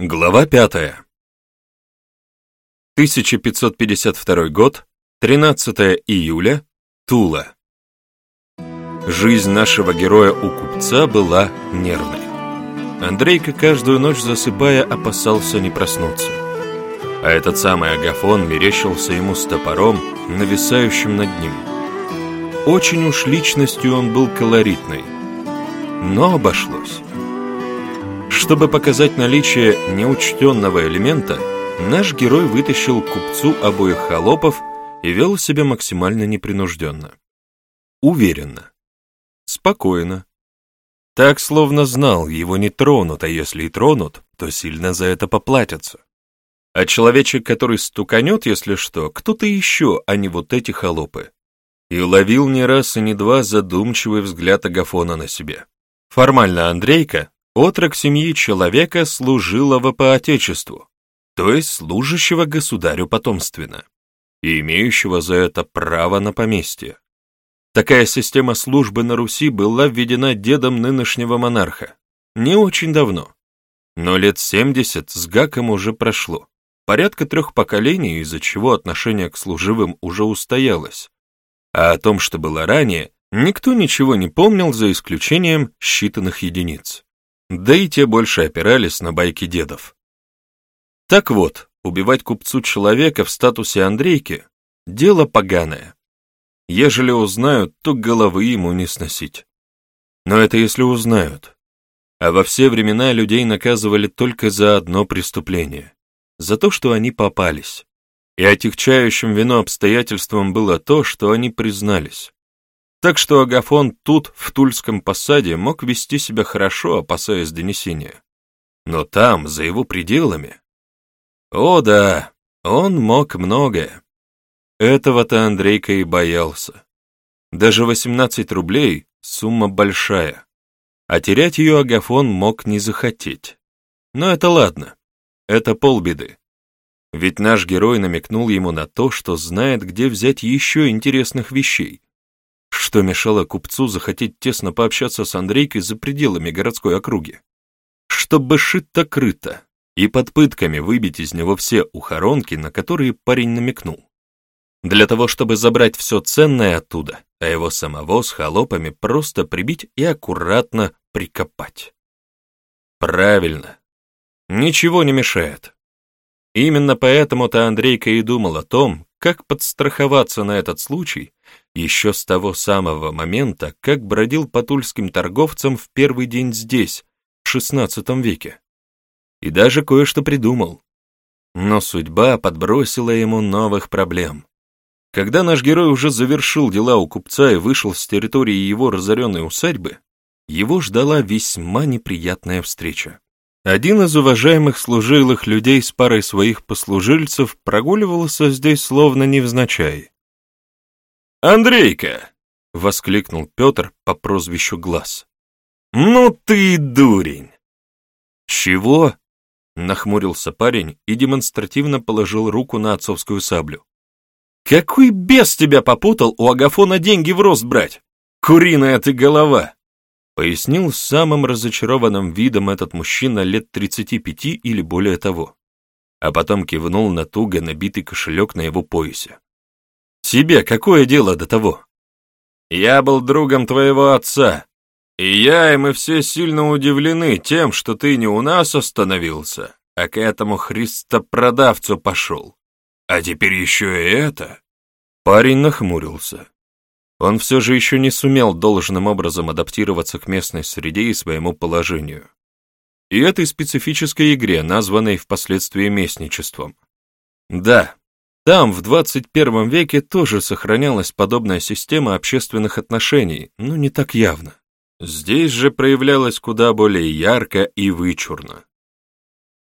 Глава пятая. 1552 год, 13 июля, Тула. Жизнь нашего героя у купца была нервной. Андрейка каждую ночь засыпая опасался не проснуться. А этот самый Агафон мерещился ему с топором, нависающим над ним. Очень уж личностью он был колоритной, но обошлось. Чтобы показать наличие неучтенного элемента, наш герой вытащил купцу обоих холопов и вел себя максимально непринужденно. Уверенно. Спокойно. Так, словно знал, его не тронут, а если и тронут, то сильно за это поплатятся. А человечек, который стуканет, если что, кто-то еще, а не вот эти холопы. И уловил не раз и не два задумчивый взгляд Агафона на себе. Формально Андрейка, Отрок семьи человека, служилого по Отечеству, то есть служащего государю потомственно, и имеющего за это право на поместье. Такая система службы на Руси была введена дедом нынешнего монарха. Не очень давно. Но лет 70 с Гаком уже прошло. Порядка трех поколений, из-за чего отношение к служивым уже устоялось. А о том, что было ранее, никто ничего не помнил, за исключением считанных единиц да и те больше опирались на байки дедов. Так вот, убивать купцу человека в статусе Андрейки — дело поганое. Ежели узнают, то головы ему не сносить. Но это если узнают. А во все времена людей наказывали только за одно преступление — за то, что они попались. И отягчающим вину обстоятельством было то, что они признались. Так что Агафон тут, в Тульском посаде, мог вести себя хорошо, опасаясь донесения. Но там, за его пределами... О да, он мог многое. Этого-то Андрейка и боялся. Даже 18 рублей — сумма большая, а терять ее Агафон мог не захотеть. Но это ладно, это полбеды. Ведь наш герой намекнул ему на то, что знает, где взять еще интересных вещей, что мешало купцу захотеть тесно пообщаться с Андрейкой за пределами городской округи? Чтобы шито-крыто и под пытками выбить из него все ухоронки, на которые парень намекнул. Для того, чтобы забрать все ценное оттуда, а его самого с холопами просто прибить и аккуратно прикопать. Правильно. Ничего не мешает. Именно поэтому-то Андрейка и думал о том, как подстраховаться на этот случай еще с того самого момента, как бродил по тульским торговцам в первый день здесь, в XVI веке. И даже кое-что придумал. Но судьба подбросила ему новых проблем. Когда наш герой уже завершил дела у купца и вышел с территории его разоренной усадьбы, его ждала весьма неприятная встреча. Один из уважаемых служилых людей с парой своих послужильцев прогуливался здесь словно невзначай. «Андрейка!» — воскликнул Петр по прозвищу Глаз. «Ну ты дурень!» «Чего?» — нахмурился парень и демонстративно положил руку на отцовскую саблю. «Какой бес тебя попутал у Агафона деньги в рост брать? Куриная ты голова!» Пояснил самым разочарованным видом этот мужчина лет 35 или более того. А потом кивнул на туго набитый кошелек на его поясе. «Тебе какое дело до того?» «Я был другом твоего отца, и я и мы все сильно удивлены тем, что ты не у нас остановился, а к этому христопродавцу пошел. А теперь еще и это...» Парень нахмурился. Он все же еще не сумел должным образом адаптироваться к местной среде и своему положению. И этой специфической игре, названной впоследствии местничеством. Да, там в 21 веке тоже сохранялась подобная система общественных отношений, но не так явно. Здесь же проявлялась куда более ярко и вычурно.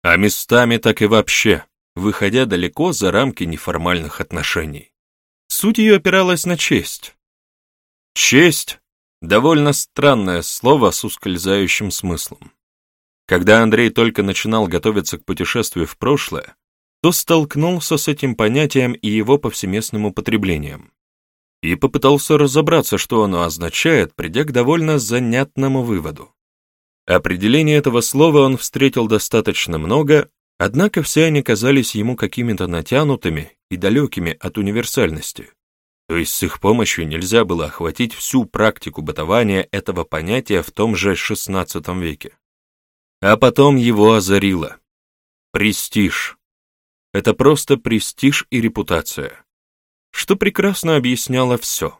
А местами так и вообще, выходя далеко за рамки неформальных отношений. Суть ее опиралась на честь. Честь — довольно странное слово с ускользающим смыслом. Когда Андрей только начинал готовиться к путешествию в прошлое, то столкнулся с этим понятием и его повсеместным употреблением. И попытался разобраться, что оно означает, придя к довольно занятному выводу. Определение этого слова он встретил достаточно много, однако все они казались ему какими-то натянутыми и далекими от универсальности. То есть с их помощью нельзя было охватить всю практику бытования этого понятия в том же XVI веке. А потом его озарило. Престиж. Это просто престиж и репутация. Что прекрасно объясняло все.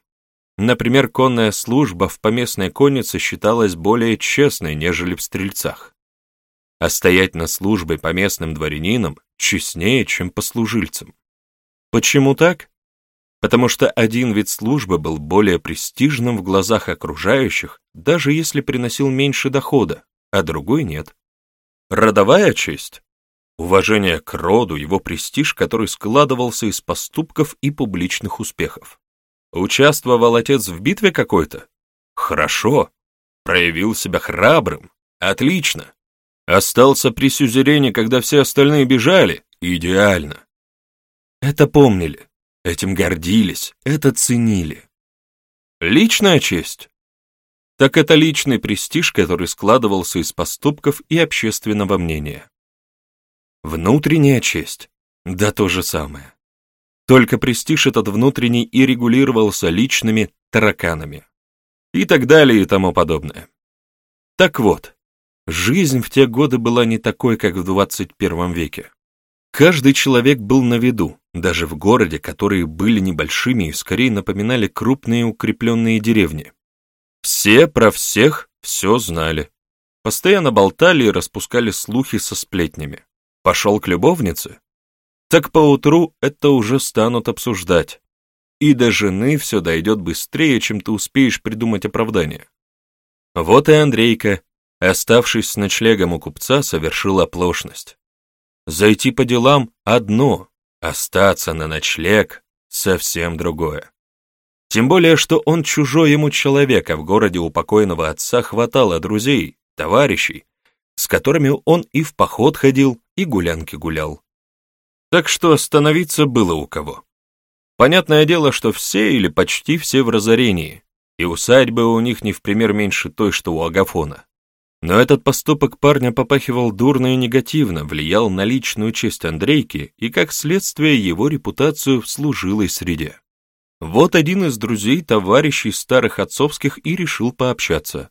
Например, конная служба в поместной коннице считалась более честной, нежели в стрельцах. А стоять на службе поместным дворянинам честнее, чем послужильцам. Почему так? потому что один вид службы был более престижным в глазах окружающих, даже если приносил меньше дохода, а другой нет. Родовая честь, уважение к роду, его престиж, который складывался из поступков и публичных успехов. Участвовал отец в битве какой-то? Хорошо. Проявил себя храбрым? Отлично. Остался при сюзерене, когда все остальные бежали? Идеально. Это помнили. Этим гордились, это ценили. Личная честь. Так это личный престиж, который складывался из поступков и общественного мнения. Внутренняя честь. Да то же самое. Только престиж этот внутренний и регулировался личными тараканами. И так далее и тому подобное. Так вот, жизнь в те годы была не такой, как в 21 веке. Каждый человек был на виду, даже в городе, которые были небольшими и скорее напоминали крупные укрепленные деревни. Все про всех все знали. Постоянно болтали и распускали слухи со сплетнями. Пошел к любовнице? Так поутру это уже станут обсуждать. И до жены все дойдет быстрее, чем ты успеешь придумать оправдание. Вот и Андрейка, оставшись с ночлегом у купца, совершил оплошность. Зайти по делам — одно, остаться на ночлег — совсем другое. Тем более, что он чужой ему человек, а в городе у покойного отца хватало друзей, товарищей, с которыми он и в поход ходил, и гулянки гулял. Так что остановиться было у кого. Понятное дело, что все или почти все в разорении, и усадьбы у них не в пример меньше той, что у Агафона. Но этот поступок парня попахивал дурно и негативно, влиял на личную честь Андрейки и, как следствие, его репутацию в служилой среде. Вот один из друзей, товарищей старых отцовских и решил пообщаться.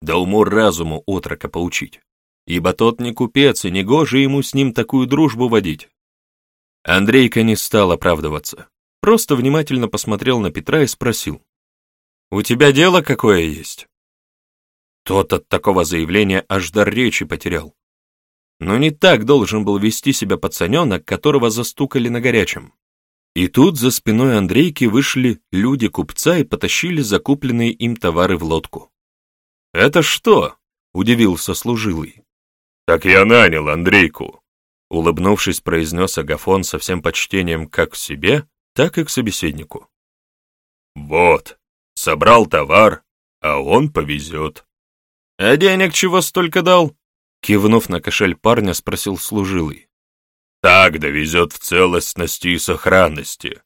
Да уму-разуму отрока поучить. Ибо тот не купец, и не гоже ему с ним такую дружбу водить. Андрейка не стал оправдываться. Просто внимательно посмотрел на Петра и спросил. «У тебя дело какое есть?» Тот от такого заявления аж дар речи потерял. Но не так должен был вести себя пацаненок, которого застукали на горячем. И тут за спиной Андрейки вышли люди купца и потащили закупленные им товары в лодку. «Это что?» — удивился служилый. «Так я нанял Андрейку», — улыбнувшись, произнес Агафон со всем почтением как к себе, так и к собеседнику. «Вот, собрал товар, а он повезет». «А денег чего столько дал?» Кивнув на кошель парня, спросил служилый. «Так довезет в целостности и сохранности.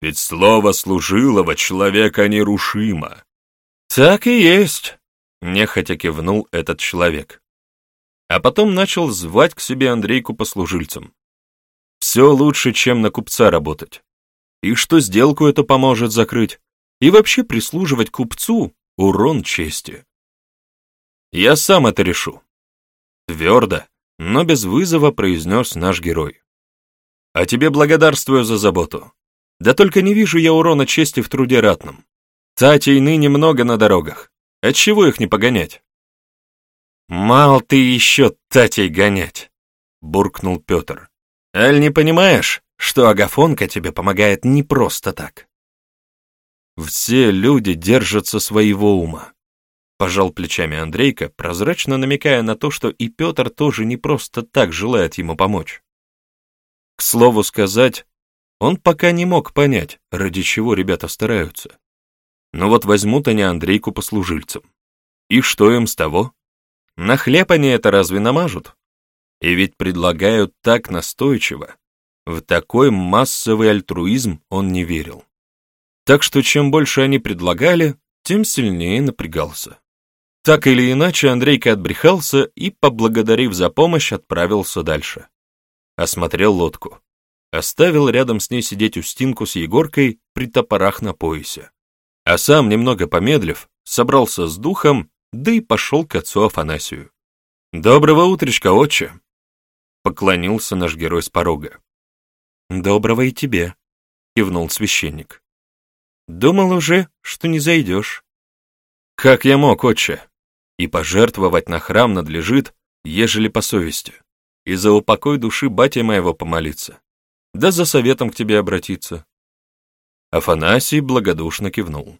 Ведь слово служилого человека нерушимо». «Так и есть», — нехотя кивнул этот человек. А потом начал звать к себе Андрейку по служильцам. «Все лучше, чем на купца работать. И что сделку это поможет закрыть. И вообще прислуживать купцу — урон чести». Я сам это решу. Твердо, но без вызова произнес наш герой. А тебе благодарствую за заботу. Да только не вижу я урона чести в труде ратном. Татей ныне много на дорогах. Отчего их не погонять? Мал ты еще татей гонять, буркнул Петр. Аль не понимаешь, что Агафонка тебе помогает не просто так? Все люди держатся своего ума. Пожал плечами Андрейка, прозрачно намекая на то, что и Петр тоже не просто так желает ему помочь. К слову сказать, он пока не мог понять, ради чего ребята стараются. Но вот возьмут они Андрейку послужильцем. И что им с того? На хлеб они это разве намажут? И ведь предлагают так настойчиво. В такой массовый альтруизм он не верил. Так что чем больше они предлагали, тем сильнее напрягался. Так или иначе, Андрейка отбрехался и, поблагодарив за помощь, отправился дальше. Осмотрел лодку. Оставил рядом с ней сидеть Устинку с Егоркой при топорах на поясе. А сам, немного помедлив, собрался с духом, да и пошел к отцу Афанасию. «Доброго утречка, отче!» Поклонился наш герой с порога. «Доброго и тебе», — кивнул священник. «Думал уже, что не зайдешь». «Как я мог, отче? И пожертвовать на храм надлежит, ежели по совести, и за упокой души батя моего помолиться, да за советом к тебе обратиться». Афанасий благодушно кивнул.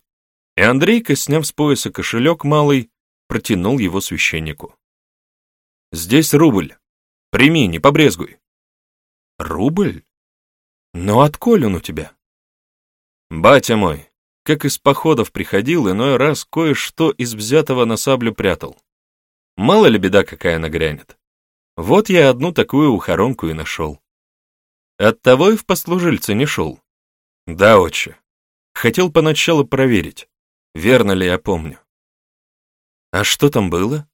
И Андрейка, сняв с пояса кошелек малый, протянул его священнику. «Здесь рубль. Прими, не побрезгуй». «Рубль? Но отколь он у тебя?» «Батя мой, как из походов приходил, иной раз кое-что из взятого на саблю прятал. Мало ли беда какая нагрянет. Вот я одну такую ухоронку и нашел. Оттого и в послужильце не шел. Да, отче. Хотел поначалу проверить, верно ли я помню. А что там было?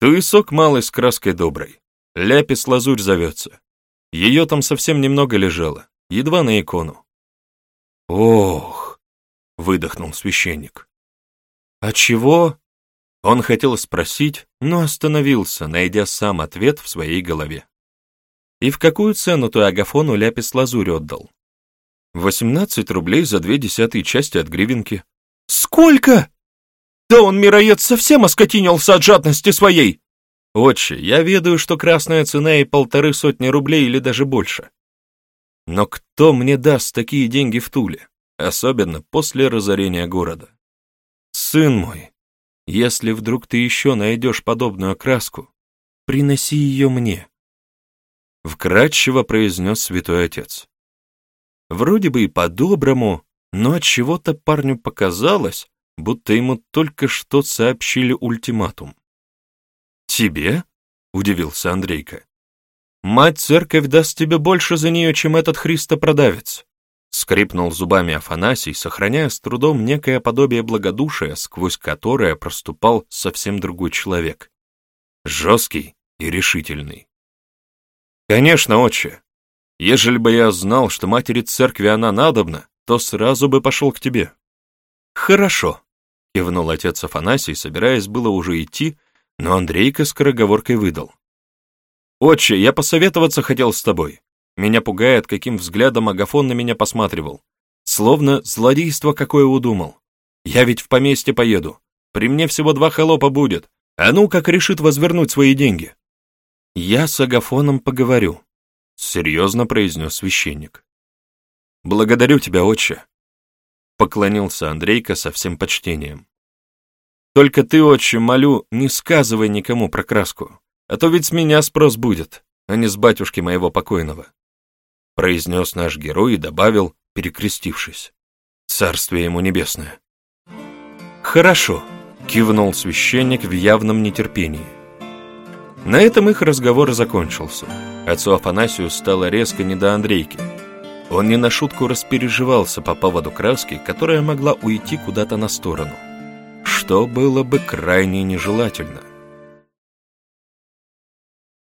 Туесок малый с краской доброй. Ляпис-лазурь зовется. Ее там совсем немного лежало, едва на икону. Ох, выдохнул священник. А чего? Он хотел спросить, но остановился, найдя сам ответ в своей голове. И в какую цену ты Агафону ляпис-лазурь отдал? Восемнадцать рублей за две десятые части от гривенки. Сколько? Да он, мироед, совсем оскотинился от жадности своей. Отче, я ведаю, что красная цена и полторы сотни рублей или даже больше. Но кто мне даст такие деньги в Туле, особенно после разорения города? Сын мой, если вдруг ты еще найдешь подобную краску, приноси ее мне. Вкратчиво произнес святой отец. Вроде бы и по-доброму, но от чего то парню показалось, будто ему только что сообщили ультиматум. «Тебе?» — удивился Андрейка. «Мать-церковь даст тебе больше за нее, чем этот христопродавец!» Скрипнул зубами Афанасий, сохраняя с трудом некое подобие благодушия, сквозь которое проступал совсем другой человек. Жесткий и решительный. «Конечно, отче. Ежели бы я знал, что матери церкви она надобна, то сразу бы пошел к тебе». «Хорошо», — кивнул отец Афанасий, собираясь было уже идти, но Андрейка скороговоркой выдал. «Отче, я посоветоваться хотел с тобой. Меня пугает, каким взглядом Агафон на меня посматривал. Словно злодейство какое удумал. Я ведь в поместье поеду. При мне всего два холопа будет. А ну, как решит возвернуть свои деньги?» «Я с Агафоном поговорю», — серьезно произнес священник. «Благодарю тебя, отче», — поклонился Андрейка со всем почтением. Только ты, отче, молю, не сказывай никому про краску, а то ведь с меня спрос будет, а не с батюшки моего покойного. Произнес наш герой и добавил, перекрестившись. Царствие ему небесное. Хорошо, кивнул священник в явном нетерпении. На этом их разговор закончился. Отцу Афанасию стало резко не до Андрейки. Он не на шутку распереживался по поводу краски, которая могла уйти куда-то на сторону что было бы крайне нежелательно.